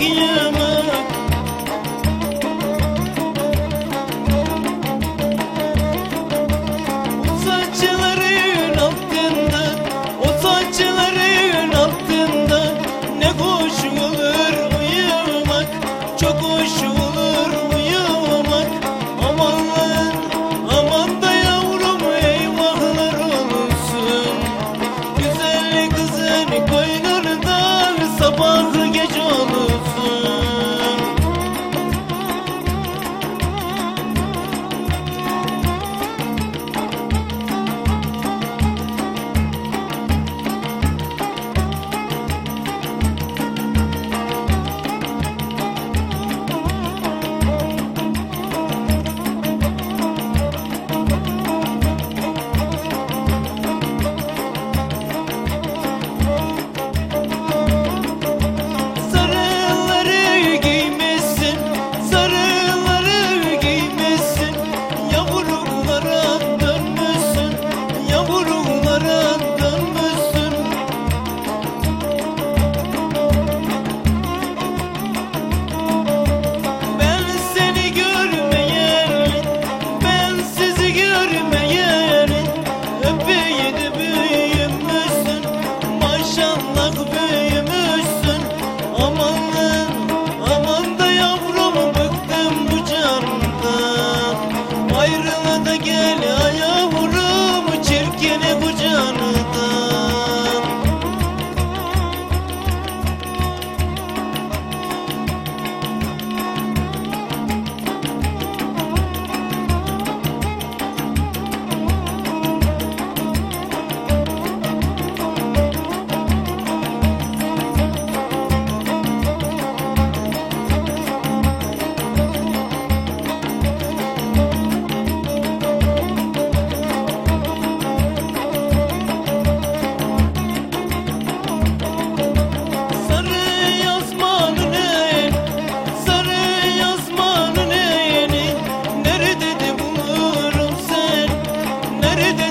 you. nerede